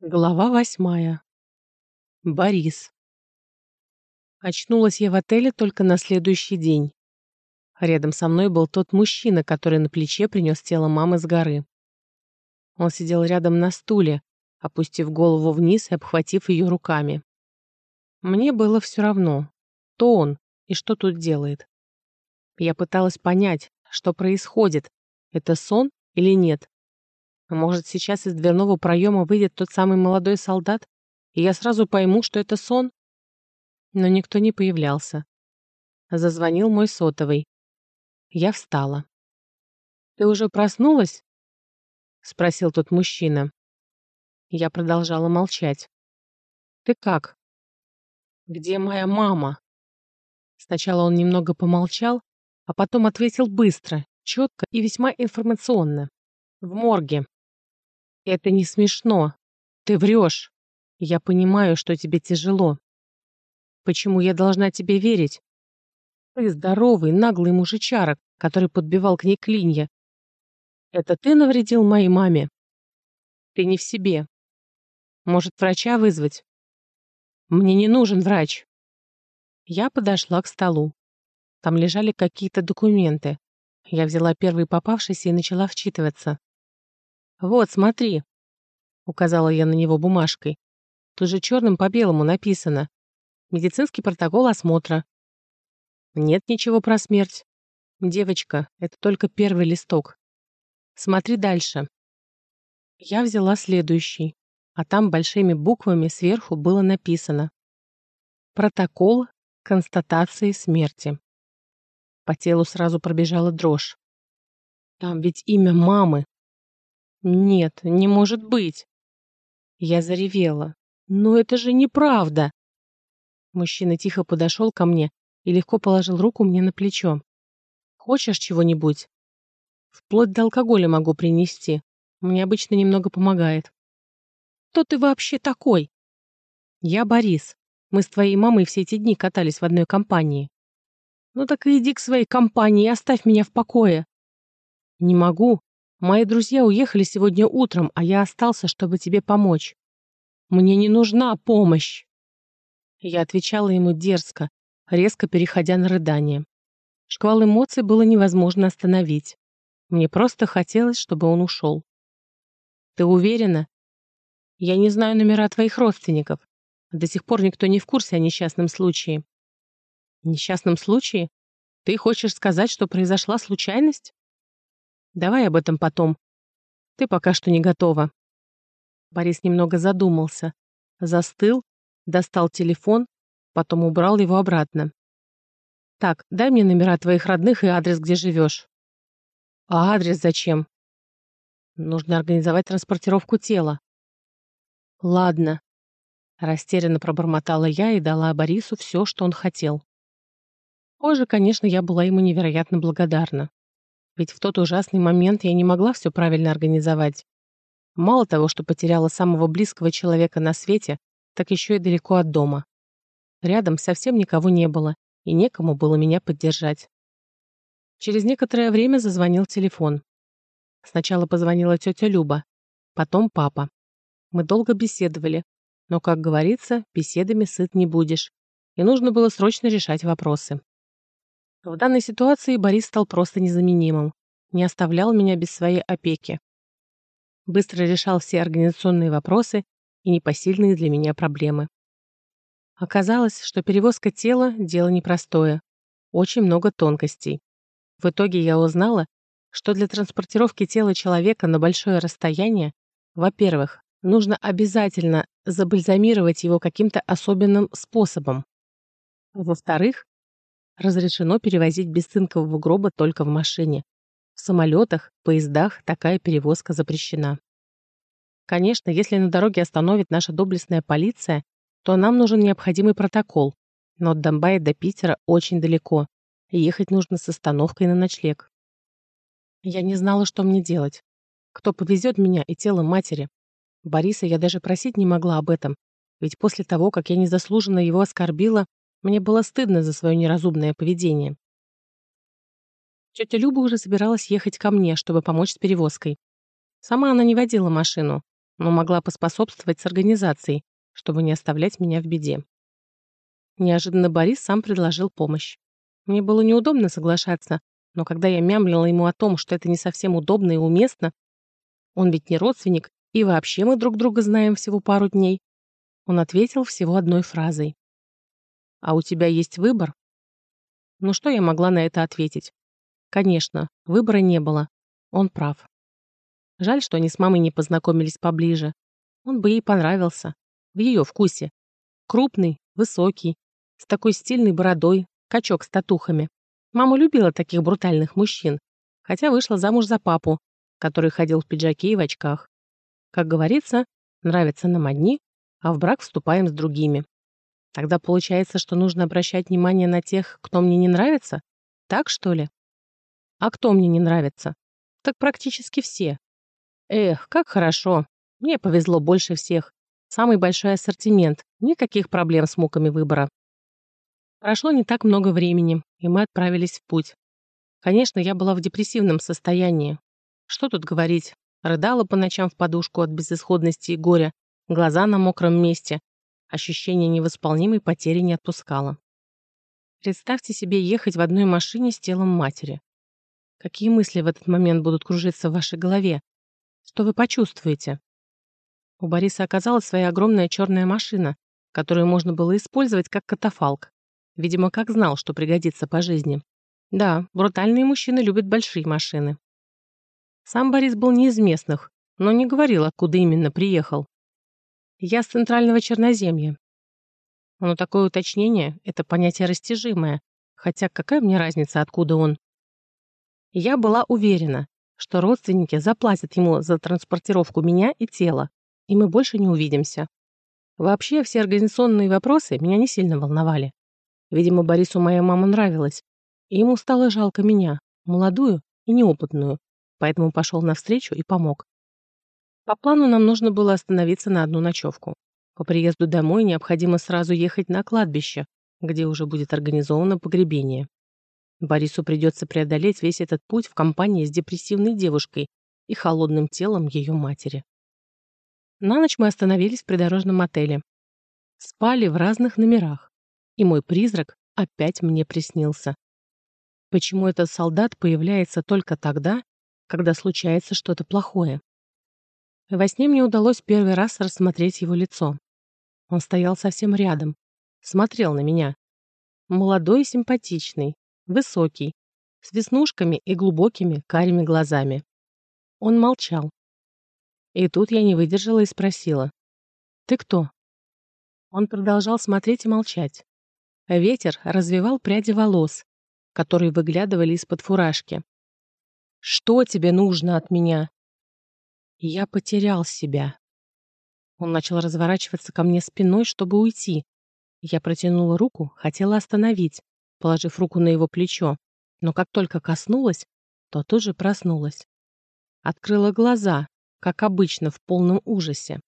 Глава восьмая. Борис. Очнулась я в отеле только на следующий день. Рядом со мной был тот мужчина, который на плече принес тело мамы с горы. Он сидел рядом на стуле, опустив голову вниз и обхватив ее руками. Мне было все равно, кто он и что тут делает. Я пыталась понять, что происходит, это сон или нет. Может, сейчас из дверного проема выйдет тот самый молодой солдат, и я сразу пойму, что это сон? Но никто не появлялся. Зазвонил мой сотовый. Я встала. «Ты уже проснулась?» — спросил тот мужчина. Я продолжала молчать. «Ты как?» «Где моя мама?» Сначала он немного помолчал, а потом ответил быстро, четко и весьма информационно. «В морге. Это не смешно. Ты врешь. Я понимаю, что тебе тяжело. Почему я должна тебе верить? Ты здоровый, наглый мужичарок, который подбивал к ней клинья. Это ты навредил моей маме? Ты не в себе. Может, врача вызвать? Мне не нужен врач. Я подошла к столу. Там лежали какие-то документы. Я взяла первый попавшийся и начала вчитываться. «Вот, смотри», — указала я на него бумажкой. Тут же черным по белому написано. Медицинский протокол осмотра. Нет ничего про смерть. Девочка, это только первый листок. Смотри дальше. Я взяла следующий, а там большими буквами сверху было написано. Протокол констатации смерти. По телу сразу пробежала дрожь. Там ведь имя мамы, нет, не может быть. Я заревела. Но это же неправда. Мужчина тихо подошел ко мне и легко положил руку мне на плечо. Хочешь чего-нибудь? Вплоть до алкоголя могу принести. Мне обычно немного помогает. Кто ты вообще такой? Я Борис. Мы с твоей мамой все эти дни катались в одной компании. Ну так иди к своей компании и оставь меня в покое. Не могу. Мои друзья уехали сегодня утром, а я остался, чтобы тебе помочь. Мне не нужна помощь. Я отвечала ему дерзко, резко переходя на рыдание. Шквал эмоций было невозможно остановить. Мне просто хотелось, чтобы он ушел. Ты уверена? Я не знаю номера твоих родственников. До сих пор никто не в курсе о несчастном случае. Несчастном случае? Ты хочешь сказать, что произошла случайность? Давай об этом потом. Ты пока что не готова». Борис немного задумался. Застыл, достал телефон, потом убрал его обратно. «Так, дай мне номера твоих родных и адрес, где живешь». «А адрес зачем?» «Нужно организовать транспортировку тела». «Ладно», — растерянно пробормотала я и дала Борису все, что он хотел. Позже, конечно, я была ему невероятно благодарна. Ведь в тот ужасный момент я не могла все правильно организовать. Мало того, что потеряла самого близкого человека на свете, так еще и далеко от дома. Рядом совсем никого не было, и некому было меня поддержать. Через некоторое время зазвонил телефон. Сначала позвонила тетя Люба, потом папа. Мы долго беседовали, но, как говорится, беседами сыт не будешь, и нужно было срочно решать вопросы. В данной ситуации Борис стал просто незаменимым, не оставлял меня без своей опеки. Быстро решал все организационные вопросы и непосильные для меня проблемы. Оказалось, что перевозка тела – дело непростое. Очень много тонкостей. В итоге я узнала, что для транспортировки тела человека на большое расстояние, во-первых, нужно обязательно забальзамировать его каким-то особенным способом. Во-вторых, разрешено перевозить без гроба только в машине. В самолетах, поездах такая перевозка запрещена. Конечно, если на дороге остановит наша доблестная полиция, то нам нужен необходимый протокол. Но от Донбая до Питера очень далеко, ехать нужно с остановкой на ночлег. Я не знала, что мне делать. Кто повезет меня и тело матери? Бориса я даже просить не могла об этом, ведь после того, как я незаслуженно его оскорбила, мне было стыдно за свое неразумное поведение. Тетя Люба уже собиралась ехать ко мне, чтобы помочь с перевозкой. Сама она не водила машину, но могла поспособствовать с организацией, чтобы не оставлять меня в беде. Неожиданно Борис сам предложил помощь. Мне было неудобно соглашаться, но когда я мямлила ему о том, что это не совсем удобно и уместно, он ведь не родственник, и вообще мы друг друга знаем всего пару дней, он ответил всего одной фразой. «А у тебя есть выбор?» Ну что я могла на это ответить? Конечно, выбора не было. Он прав. Жаль, что они с мамой не познакомились поближе. Он бы ей понравился. В ее вкусе. Крупный, высокий, с такой стильной бородой, качок с татухами. Мама любила таких брутальных мужчин, хотя вышла замуж за папу, который ходил в пиджаке и в очках. Как говорится, нравятся нам одни, а в брак вступаем с другими. Тогда получается, что нужно обращать внимание на тех, кто мне не нравится? Так, что ли? А кто мне не нравится? Так практически все. Эх, как хорошо. Мне повезло больше всех. Самый большой ассортимент. Никаких проблем с муками выбора. Прошло не так много времени, и мы отправились в путь. Конечно, я была в депрессивном состоянии. Что тут говорить? Рыдала по ночам в подушку от безысходности и горя, глаза на мокром месте. Ощущение невосполнимой потери не отпускало. Представьте себе ехать в одной машине с телом матери. Какие мысли в этот момент будут кружиться в вашей голове? Что вы почувствуете? У Бориса оказалась своя огромная черная машина, которую можно было использовать как катафалк. Видимо, как знал, что пригодится по жизни. Да, брутальные мужчины любят большие машины. Сам Борис был не из местных, но не говорил, откуда именно приехал. Я с центрального Черноземья. Но такое уточнение — это понятие растяжимое, хотя какая мне разница, откуда он? Я была уверена, что родственники заплатят ему за транспортировку меня и тела, и мы больше не увидимся. Вообще, все организационные вопросы меня не сильно волновали. Видимо, Борису моя мама нравилась, и ему стало жалко меня, молодую и неопытную, поэтому пошел навстречу и помог. По плану нам нужно было остановиться на одну ночевку. По приезду домой необходимо сразу ехать на кладбище, где уже будет организовано погребение. Борису придется преодолеть весь этот путь в компании с депрессивной девушкой и холодным телом ее матери. На ночь мы остановились в придорожном отеле. Спали в разных номерах и мой призрак опять мне приснился. Почему этот солдат появляется только тогда, когда случается что-то плохое? Во сне мне удалось первый раз рассмотреть его лицо. Он стоял совсем рядом, смотрел на меня. Молодой и симпатичный, высокий, с веснушками и глубокими карими глазами. Он молчал. И тут я не выдержала и спросила. «Ты кто?» Он продолжал смотреть и молчать. Ветер развивал пряди волос, которые выглядывали из-под фуражки. «Что тебе нужно от меня?» Я потерял себя. Он начал разворачиваться ко мне спиной, чтобы уйти. Я протянула руку, хотела остановить, положив руку на его плечо, но как только коснулась, то тут же проснулась. Открыла глаза, как обычно, в полном ужасе.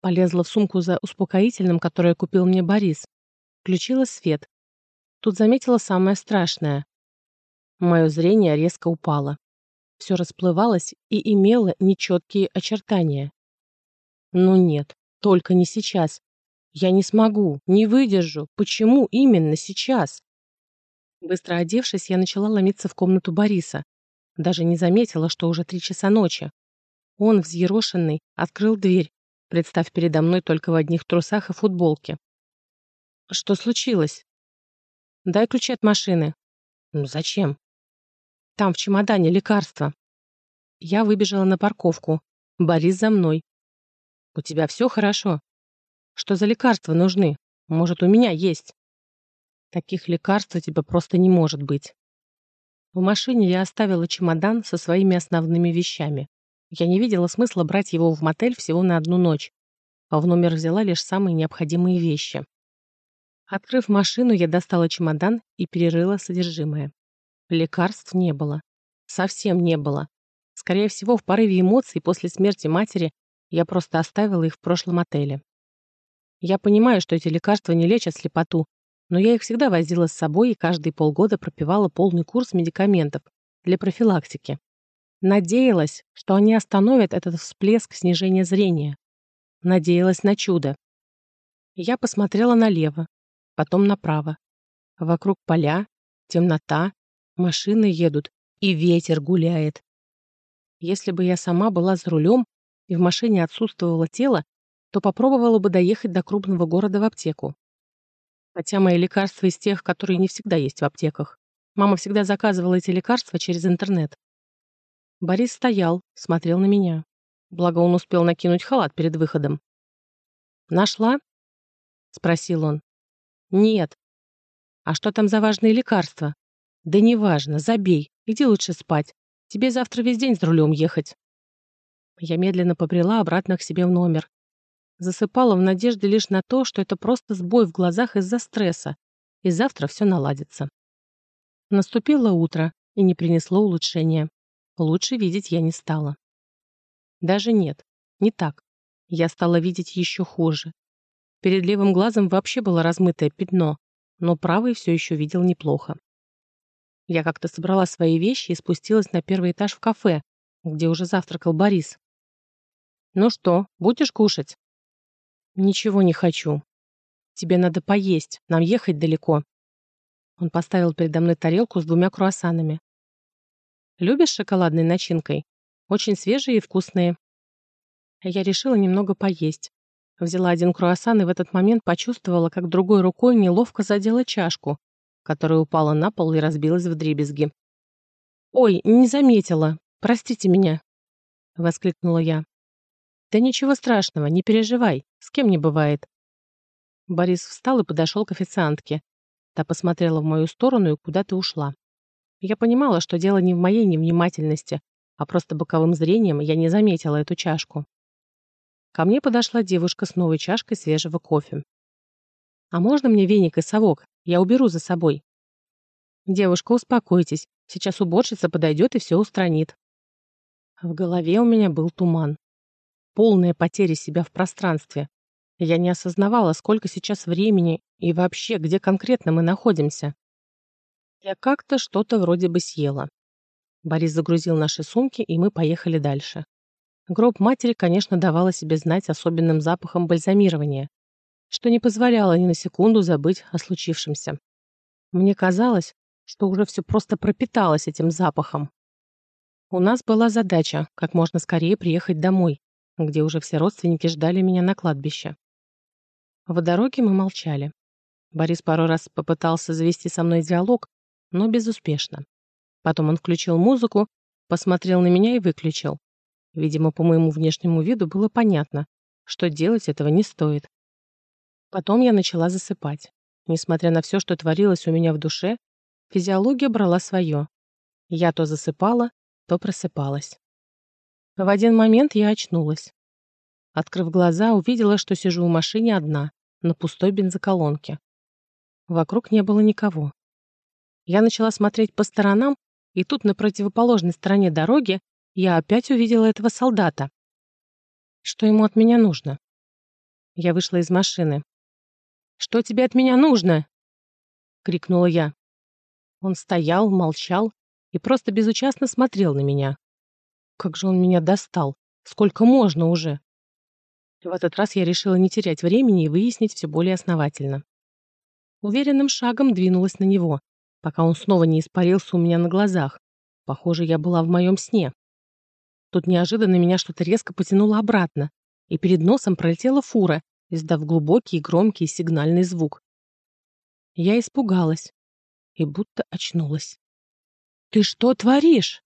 Полезла в сумку за успокоительным, которое купил мне Борис, Включила свет. Тут заметила самое страшное. Мое зрение резко упало. Все расплывалось и имело нечеткие очертания. Ну нет, только не сейчас. Я не смогу, не выдержу. Почему именно сейчас? Быстро одевшись, я начала ломиться в комнату Бориса. Даже не заметила, что уже три часа ночи. Он, взъерошенный, открыл дверь, представь передо мной только в одних трусах и футболке. Что случилось? Дай ключи от машины. Ну зачем? Там в чемодане лекарства. Я выбежала на парковку. Борис за мной. У тебя все хорошо? Что за лекарства нужны? Может, у меня есть? Таких лекарств у тебя просто не может быть. В машине я оставила чемодан со своими основными вещами. Я не видела смысла брать его в мотель всего на одну ночь, а в номер взяла лишь самые необходимые вещи. Открыв машину, я достала чемодан и перерыла содержимое. Лекарств не было. Совсем не было. Скорее всего, в порыве эмоций после смерти матери я просто оставила их в прошлом отеле. Я понимаю, что эти лекарства не лечат слепоту, но я их всегда возила с собой и каждые полгода пропивала полный курс медикаментов для профилактики. Надеялась, что они остановят этот всплеск снижения зрения. Надеялась на чудо. Я посмотрела налево, потом направо. Вокруг поля, темнота, машины едут, и ветер гуляет. Если бы я сама была за рулем и в машине отсутствовало тело, то попробовала бы доехать до крупного города в аптеку. Хотя мои лекарства из тех, которые не всегда есть в аптеках. Мама всегда заказывала эти лекарства через интернет. Борис стоял, смотрел на меня. Благо он успел накинуть халат перед выходом. «Нашла?» — спросил он. «Нет». «А что там за важные лекарства?» «Да неважно, забей, иди лучше спать. Тебе завтра весь день с рулем ехать». Я медленно побрела обратно к себе в номер. Засыпала в надежде лишь на то, что это просто сбой в глазах из-за стресса, и завтра все наладится. Наступило утро и не принесло улучшения. Лучше видеть я не стала. Даже нет, не так. Я стала видеть еще хуже. Перед левым глазом вообще было размытое пятно, но правый все еще видел неплохо. Я как-то собрала свои вещи и спустилась на первый этаж в кафе, где уже завтракал Борис. «Ну что, будешь кушать?» «Ничего не хочу. Тебе надо поесть, нам ехать далеко». Он поставил передо мной тарелку с двумя круассанами. «Любишь шоколадной начинкой? Очень свежие и вкусные». Я решила немного поесть. Взяла один круассан и в этот момент почувствовала, как другой рукой неловко задела чашку, которая упала на пол и разбилась в дребезги. «Ой, не заметила. Простите меня», — воскликнула я. «Да ничего страшного, не переживай, с кем не бывает». Борис встал и подошел к официантке. Та посмотрела в мою сторону и куда-то ушла. Я понимала, что дело не в моей невнимательности, а просто боковым зрением я не заметила эту чашку. Ко мне подошла девушка с новой чашкой свежего кофе. «А можно мне веник и совок? Я уберу за собой». «Девушка, успокойтесь. Сейчас уборщица подойдет и все устранит». В голове у меня был туман. Полная потеря себя в пространстве. Я не осознавала, сколько сейчас времени и вообще, где конкретно мы находимся. Я как-то что-то вроде бы съела. Борис загрузил наши сумки, и мы поехали дальше. Гроб матери, конечно, давал о себе знать особенным запахом бальзамирования, что не позволяло ни на секунду забыть о случившемся. Мне казалось, что уже все просто пропиталось этим запахом. У нас была задача как можно скорее приехать домой, где уже все родственники ждали меня на кладбище. В дороге мы молчали. Борис пару раз попытался завести со мной диалог, но безуспешно. Потом он включил музыку, посмотрел на меня и выключил. Видимо, по моему внешнему виду было понятно, что делать этого не стоит. Потом я начала засыпать. Несмотря на все, что творилось у меня в душе, физиология брала свое. Я то засыпала, то просыпалась. В один момент я очнулась. Открыв глаза, увидела, что сижу в машине одна, на пустой бензоколонке. Вокруг не было никого. Я начала смотреть по сторонам, и тут на противоположной стороне дороги я опять увидела этого солдата. Что ему от меня нужно? Я вышла из машины. «Что тебе от меня нужно?» — крикнула я. Он стоял, молчал и просто безучастно смотрел на меня. Как же он меня достал! Сколько можно уже? В этот раз я решила не терять времени и выяснить все более основательно. Уверенным шагом двинулась на него, пока он снова не испарился у меня на глазах. Похоже, я была в моем сне. Тут неожиданно меня что-то резко потянуло обратно, и перед носом пролетела фура, издав глубокий и громкий сигнальный звук. Я испугалась и будто очнулась. «Ты что творишь?»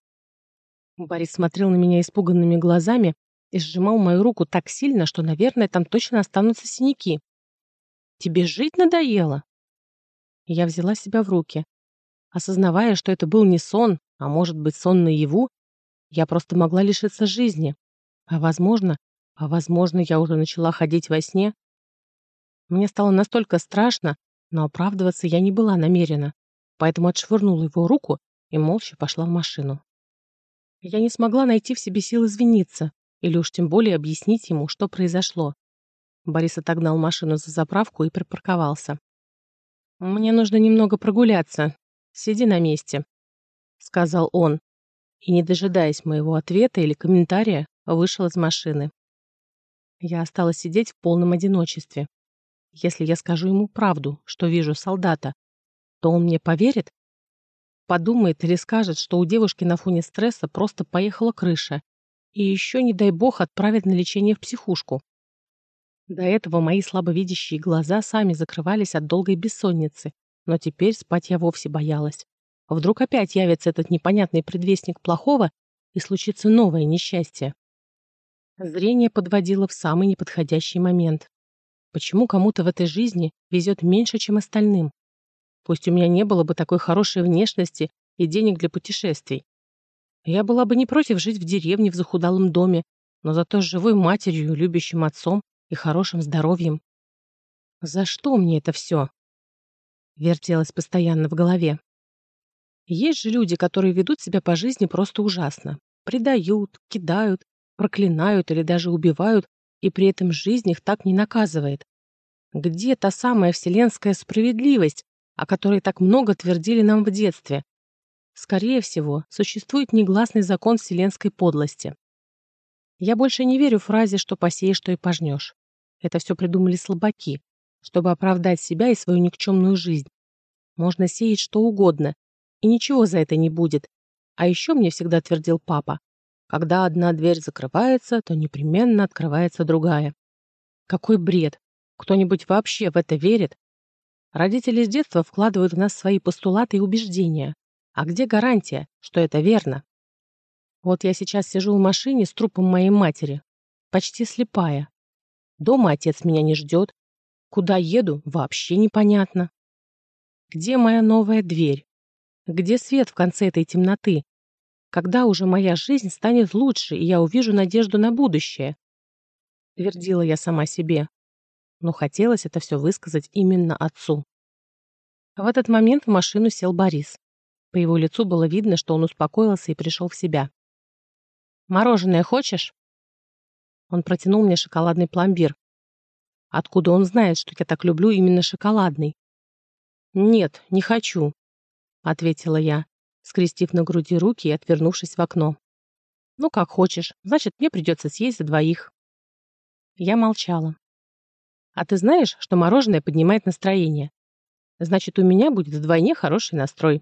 Борис смотрел на меня испуганными глазами и сжимал мою руку так сильно, что, наверное, там точно останутся синяки. «Тебе жить надоело?» Я взяла себя в руки. Осознавая, что это был не сон, а может быть сон наяву, я просто могла лишиться жизни. А возможно, а возможно, я уже начала ходить во сне. Мне стало настолько страшно, но оправдываться я не была намерена, поэтому отшвырнула его руку и молча пошла в машину. Я не смогла найти в себе сил извиниться или уж тем более объяснить ему, что произошло. Борис отогнал машину за заправку и припарковался. «Мне нужно немного прогуляться. Сиди на месте», — сказал он. и, не дожидаясь моего ответа или комментария, вышел из машины. Я осталась сидеть в полном одиночестве. Если я скажу ему правду, что вижу солдата, то он мне поверит? Подумает или скажет, что у девушки на фоне стресса просто поехала крыша, и еще, не дай бог, отправит на лечение в психушку. До этого мои слабовидящие глаза сами закрывались от долгой бессонницы, но теперь спать я вовсе боялась. Вдруг опять явится этот непонятный предвестник плохого, и случится новое несчастье. Зрение подводило в самый неподходящий момент. Почему кому-то в этой жизни везет меньше, чем остальным? Пусть у меня не было бы такой хорошей внешности и денег для путешествий. Я была бы не против жить в деревне в захудалом доме, но зато с живой матерью, любящим отцом и хорошим здоровьем. За что мне это все? Вертелось постоянно в голове. Есть же люди, которые ведут себя по жизни просто ужасно. Предают, кидают, проклинают или даже убивают, и при этом жизнь их так не наказывает. Где та самая вселенская справедливость, о которой так много твердили нам в детстве? Скорее всего, существует негласный закон вселенской подлости. Я больше не верю фразе, что посеешь, что и пожнешь. Это все придумали слабаки, чтобы оправдать себя и свою никчемную жизнь. Можно сеять что угодно, и ничего за это не будет. А еще мне всегда твердил папа, когда одна дверь закрывается, то непременно открывается другая. Какой бред! Кто-нибудь вообще в это верит? Родители с детства вкладывают в нас свои постулаты и убеждения. А где гарантия, что это верно? Вот я сейчас сижу в машине с трупом моей матери, почти слепая. Дома отец меня не ждет. Куда еду, вообще непонятно. Где моя новая дверь? Где свет в конце этой темноты? Когда уже моя жизнь станет лучше, и я увижу надежду на будущее? Твердила я сама себе. Но хотелось это все высказать именно отцу. В этот момент в машину сел Борис. По его лицу было видно, что он успокоился и пришел в себя. «Мороженое хочешь?» Он протянул мне шоколадный пломбир. Откуда он знает, что я так люблю именно шоколадный? «Нет, не хочу», — ответила я, скрестив на груди руки и отвернувшись в окно. «Ну, как хочешь. Значит, мне придется съесть за двоих». Я молчала. «А ты знаешь, что мороженое поднимает настроение? Значит, у меня будет вдвойне хороший настрой».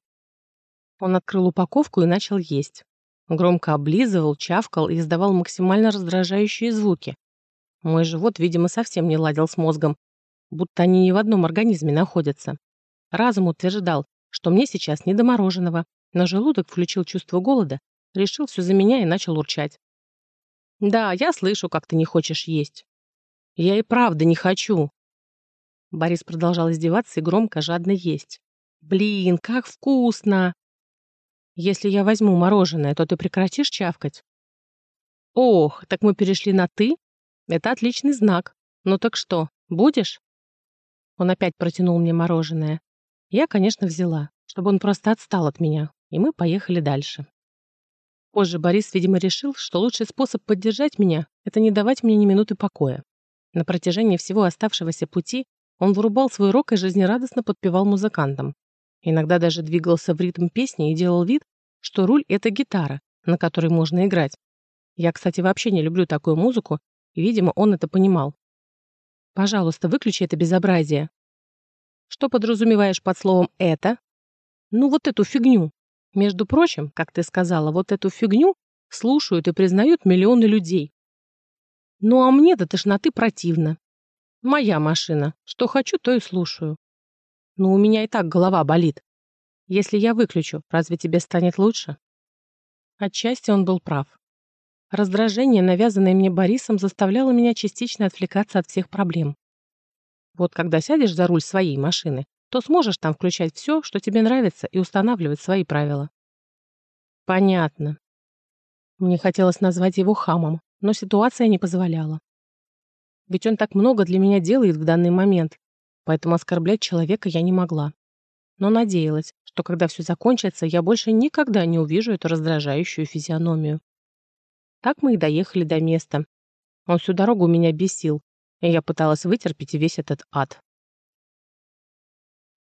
Он открыл упаковку и начал есть. Громко облизывал, чавкал и издавал максимально раздражающие звуки. Мой живот, видимо, совсем не ладил с мозгом, будто они не в одном организме находятся. Разум утверждал, что мне сейчас не до мороженого, но желудок включил чувство голода, решил все за меня и начал урчать. «Да, я слышу, как ты не хочешь есть». «Я и правда не хочу». Борис продолжал издеваться и громко, жадно есть. «Блин, как вкусно!» Если я возьму мороженое, то ты прекратишь чавкать? Ох, так мы перешли на «ты»? Это отличный знак. Ну так что, будешь? Он опять протянул мне мороженое. Я, конечно, взяла, чтобы он просто отстал от меня, и мы поехали дальше. Позже Борис, видимо, решил, что лучший способ поддержать меня – это не давать мне ни минуты покоя. На протяжении всего оставшегося пути он вырубал свой рок и жизнерадостно подпевал музыкантам. Иногда даже двигался в ритм песни и делал вид, что руль — это гитара, на которой можно играть. Я, кстати, вообще не люблю такую музыку, и, видимо, он это понимал. Пожалуйста, выключи это безобразие. Что подразумеваешь под словом «это»? Ну, вот эту фигню. Между прочим, как ты сказала, вот эту фигню слушают и признают миллионы людей. Ну, а мне до тошноты противно. Моя машина. Что хочу, то и слушаю. Но у меня и так голова болит. Если я выключу, разве тебе станет лучше? Отчасти он был прав. Раздражение, навязанное мне Борисом, заставляло меня частично отвлекаться от всех проблем. Вот когда сядешь за руль своей машины, то сможешь там включать все, что тебе нравится, и устанавливать свои правила. Понятно. Мне хотелось назвать его хамом, но ситуация не позволяла. Ведь он так много для меня делает в данный момент, поэтому оскорблять человека я не могла. Но надеялась, что когда все закончится, я больше никогда не увижу эту раздражающую физиономию. Так мы и доехали до места. Он всю дорогу меня бесил, и я пыталась вытерпеть весь этот ад.